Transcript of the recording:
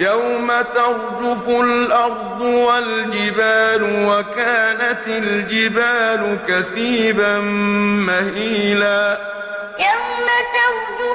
يَوْمَ تَرْجُفُ الْأَرْضُ وَالْجِبَالُ وَكَانَتِ الْجِبَالُ كَثِيبًا مَّهِيلًا يَوْمَ تَرْجُفُ